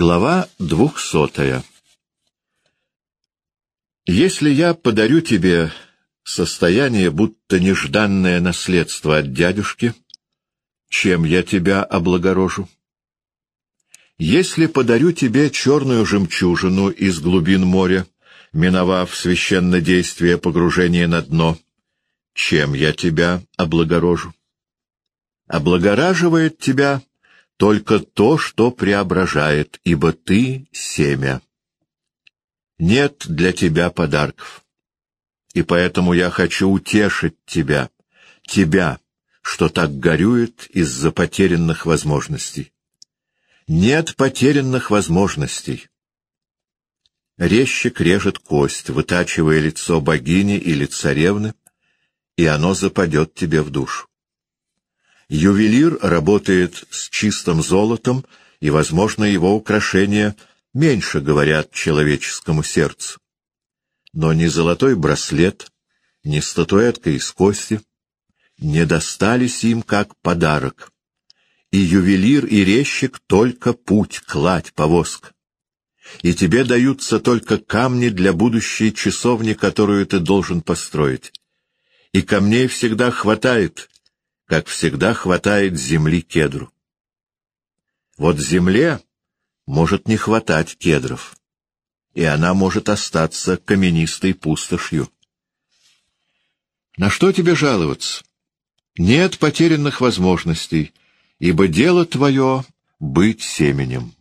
Глава двухсотая Если я подарю тебе состояние, будто нежданное наследство от дядюшки, чем я тебя облагорожу? Если подарю тебе черную жемчужину из глубин моря, миновав священное действие погружения на дно, чем я тебя облагорожу? Облагораживает тебя только то, что преображает, ибо ты — семя. Нет для тебя подарков. И поэтому я хочу утешить тебя, тебя, что так горюет из-за потерянных возможностей. Нет потерянных возможностей. Резчик режет кость, вытачивая лицо богини или царевны, и оно западет тебе в душу. Ювелир работает с чистым золотом, и, возможно, его украшения меньше говорят человеческому сердцу. Но ни золотой браслет, ни статуэтка из кости не достались им как подарок. И ювелир, и резчик — только путь, кладь, повозка. И тебе даются только камни для будущей часовни, которую ты должен построить. И камней всегда хватает, как всегда хватает земли кедру. Вот земле может не хватать кедров, и она может остаться каменистой пустошью. На что тебе жаловаться? Нет потерянных возможностей, ибо дело твое — быть семенем.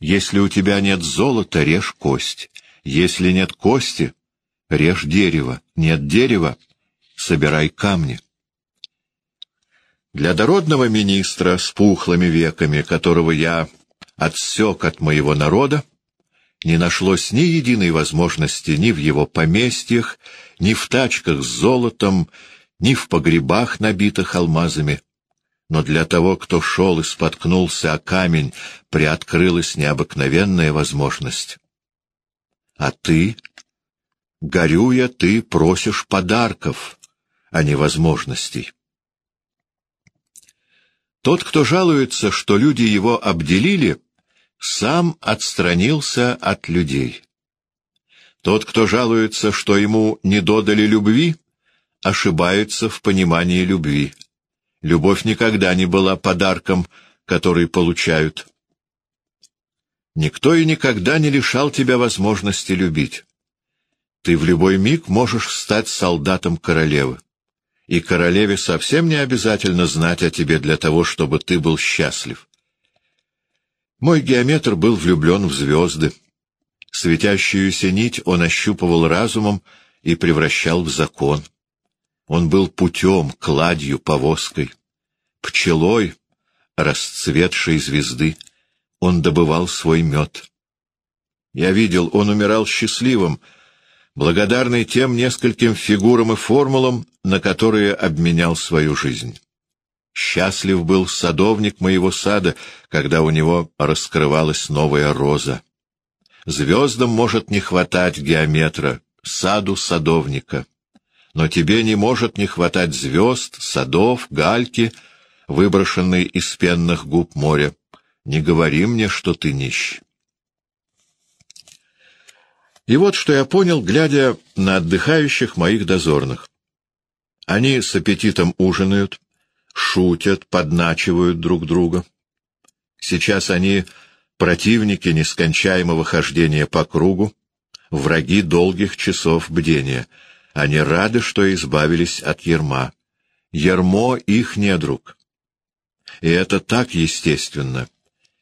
Если у тебя нет золота, режь кость. Если нет кости, режь дерево. Нет дерева, собирай камни. Для дородного министра с пухлыми веками, которого я отсек от моего народа, не нашлось ни единой возможности ни в его поместьях, ни в тачках с золотом, ни в погребах, набитых алмазами. Но для того, кто шел и споткнулся о камень, приоткрылась необыкновенная возможность. А ты, горюя, ты просишь подарков, а не возможностей. Тот, кто жалуется, что люди его обделили, сам отстранился от людей. Тот, кто жалуется, что ему не додали любви, ошибается в понимании любви. Любовь никогда не была подарком, который получают. Никто и никогда не лишал тебя возможности любить. Ты в любой миг можешь стать солдатом королевы и королеве совсем не обязательно знать о тебе для того, чтобы ты был счастлив. Мой геометр был влюблен в звезды. Светящуюся нить он ощупывал разумом и превращал в закон. Он был путем, кладью, повозкой, пчелой, расцветшей звезды. Он добывал свой мед. Я видел, он умирал счастливым, благодарный тем нескольким фигурам и формулам, на которые обменял свою жизнь. Счастлив был садовник моего сада, когда у него раскрывалась новая роза. Звездам может не хватать геометра, саду садовника. Но тебе не может не хватать звезд, садов, гальки, выброшенной из пенных губ моря. Не говори мне, что ты нищ. И вот что я понял, глядя на отдыхающих моих дозорных. Они с аппетитом ужинают, шутят, подначивают друг друга. Сейчас они противники нескончаемого хождения по кругу, враги долгих часов бдения. Они рады, что избавились от ерма. Ермо — их недруг. И это так естественно.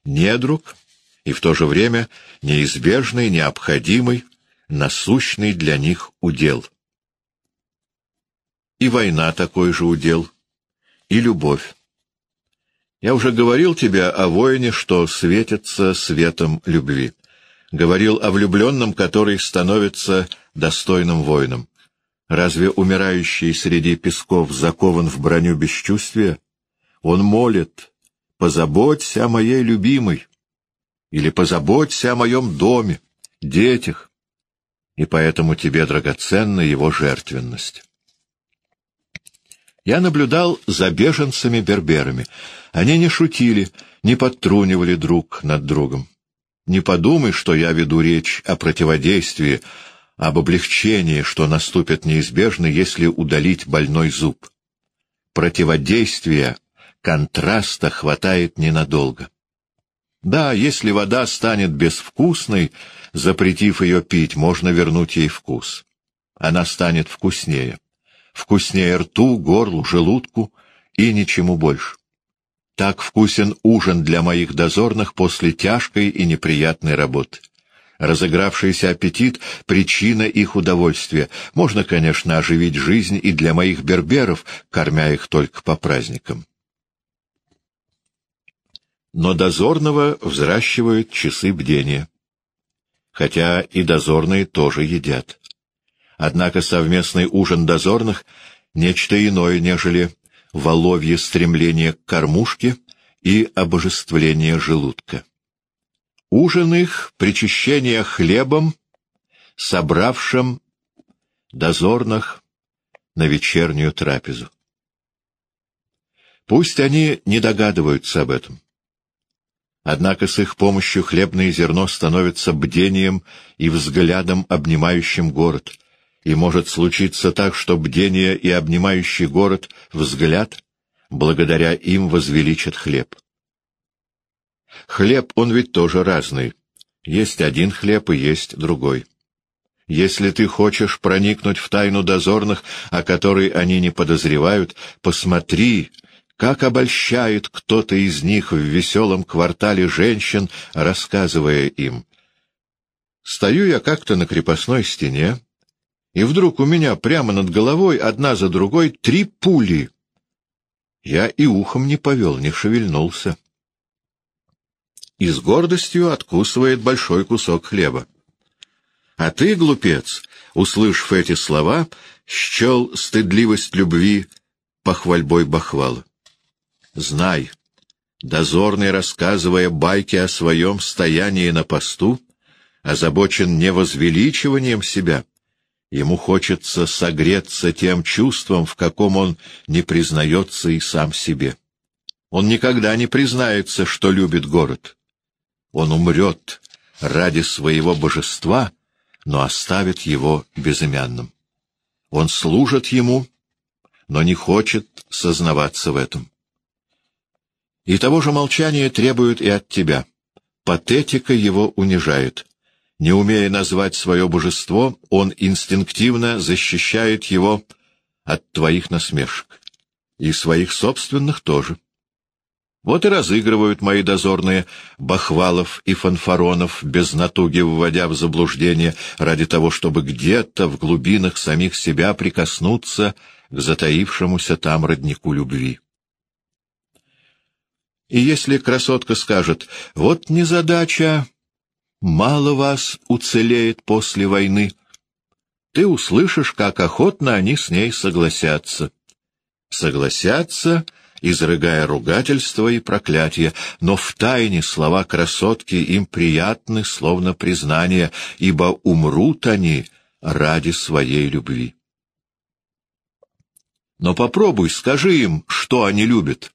Недруг и в то же время неизбежный, необходимый, насущный для них удел. И война такой же удел, и любовь. Я уже говорил тебе о воине, что светится светом любви. Говорил о влюбленном, который становится достойным воином. Разве умирающий среди песков закован в броню бесчувствия? Он молит, позаботься о моей любимой, или позаботься о моем доме, детях, и поэтому тебе драгоценна его жертвенность. Я наблюдал за беженцами-берберами. Они не шутили, не подтрунивали друг над другом. Не подумай, что я веду речь о противодействии, об облегчении, что наступит неизбежно, если удалить больной зуб. Противодействия, контраста хватает ненадолго. Да, если вода станет безвкусной, запретив ее пить, можно вернуть ей вкус. Она станет вкуснее. Вкуснее рту, горлу, желудку и ничему больше. Так вкусен ужин для моих дозорных после тяжкой и неприятной работы. Разыгравшийся аппетит — причина их удовольствия. Можно, конечно, оживить жизнь и для моих берберов, кормя их только по праздникам. Но дозорного взращивают часы бдения. Хотя и дозорные тоже едят. Однако совместный ужин дозорных — нечто иное, нежели воловье стремление к кормушке и обожествление желудка. Ужин их — причащение хлебом, собравшим дозорных на вечернюю трапезу. Пусть они не догадываются об этом. Однако с их помощью хлебное зерно становится бдением и взглядом, обнимающим город, и может случиться так, что бдение и обнимающий город взгляд, благодаря им возвеличат хлеб. Хлеб, он ведь тоже разный. Есть один хлеб и есть другой. Если ты хочешь проникнуть в тайну дозорных, о которой они не подозревают, посмотри, как обольщает кто-то из них в веселом квартале женщин, рассказывая им. Стою я как-то на крепостной стене, и вдруг у меня прямо над головой одна за другой три пули. Я и ухом не повел, не шевельнулся. И с гордостью откусывает большой кусок хлеба. А ты, глупец, услышав эти слова, счел стыдливость любви похвальбой бахвала. Знай, дозорный, рассказывая байки о своем стоянии на посту, озабочен не возвеличиванием себя, Ему хочется согреться тем чувством, в каком он не признается и сам себе. Он никогда не признается, что любит город. Он умрет ради своего божества, но оставит его безымянным. Он служит ему, но не хочет сознаваться в этом. И того же молчания требует и от тебя. Патетика его унижает. Не умея назвать свое божество, он инстинктивно защищает его от твоих насмешек. И своих собственных тоже. Вот и разыгрывают мои дозорные Бахвалов и Фанфаронов, без натуги вводя в заблуждение, ради того, чтобы где-то в глубинах самих себя прикоснуться к затаившемуся там роднику любви. И если красотка скажет «Вот незадача, мало вас уцелеет после войны. Ты услышишь, как охотно они с ней согласятся. Согласятся, изрыгая ругательства и проклятия, но в тайне слова красотки им приятны, словно признание, ибо умрут они ради своей любви. Но попробуй, скажи им, что они любят.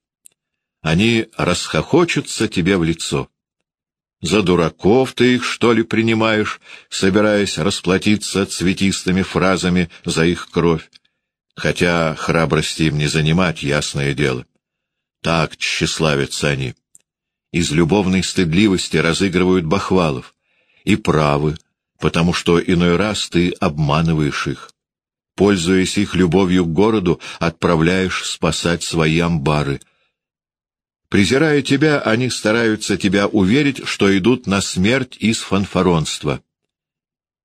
Они расхохочутся тебе в лицо. За дураков ты их, что ли, принимаешь, собираясь расплатиться цветистыми фразами за их кровь? Хотя храбрости им не занимать, ясное дело. Так тщеславятся они. Из любовной стыдливости разыгрывают бахвалов. И правы, потому что иной раз ты обманываешь их. Пользуясь их любовью к городу, отправляешь спасать свои амбары — Презирая тебя, они стараются тебя уверить, что идут на смерть из фанфаронства.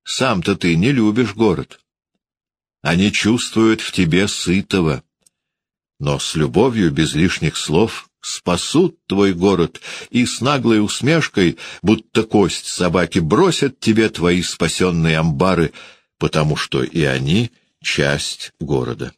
Сам-то ты не любишь город. Они чувствуют в тебе сытого. Но с любовью, без лишних слов, спасут твой город и с наглой усмешкой, будто кость собаки, бросят тебе твои спасенные амбары, потому что и они — часть города.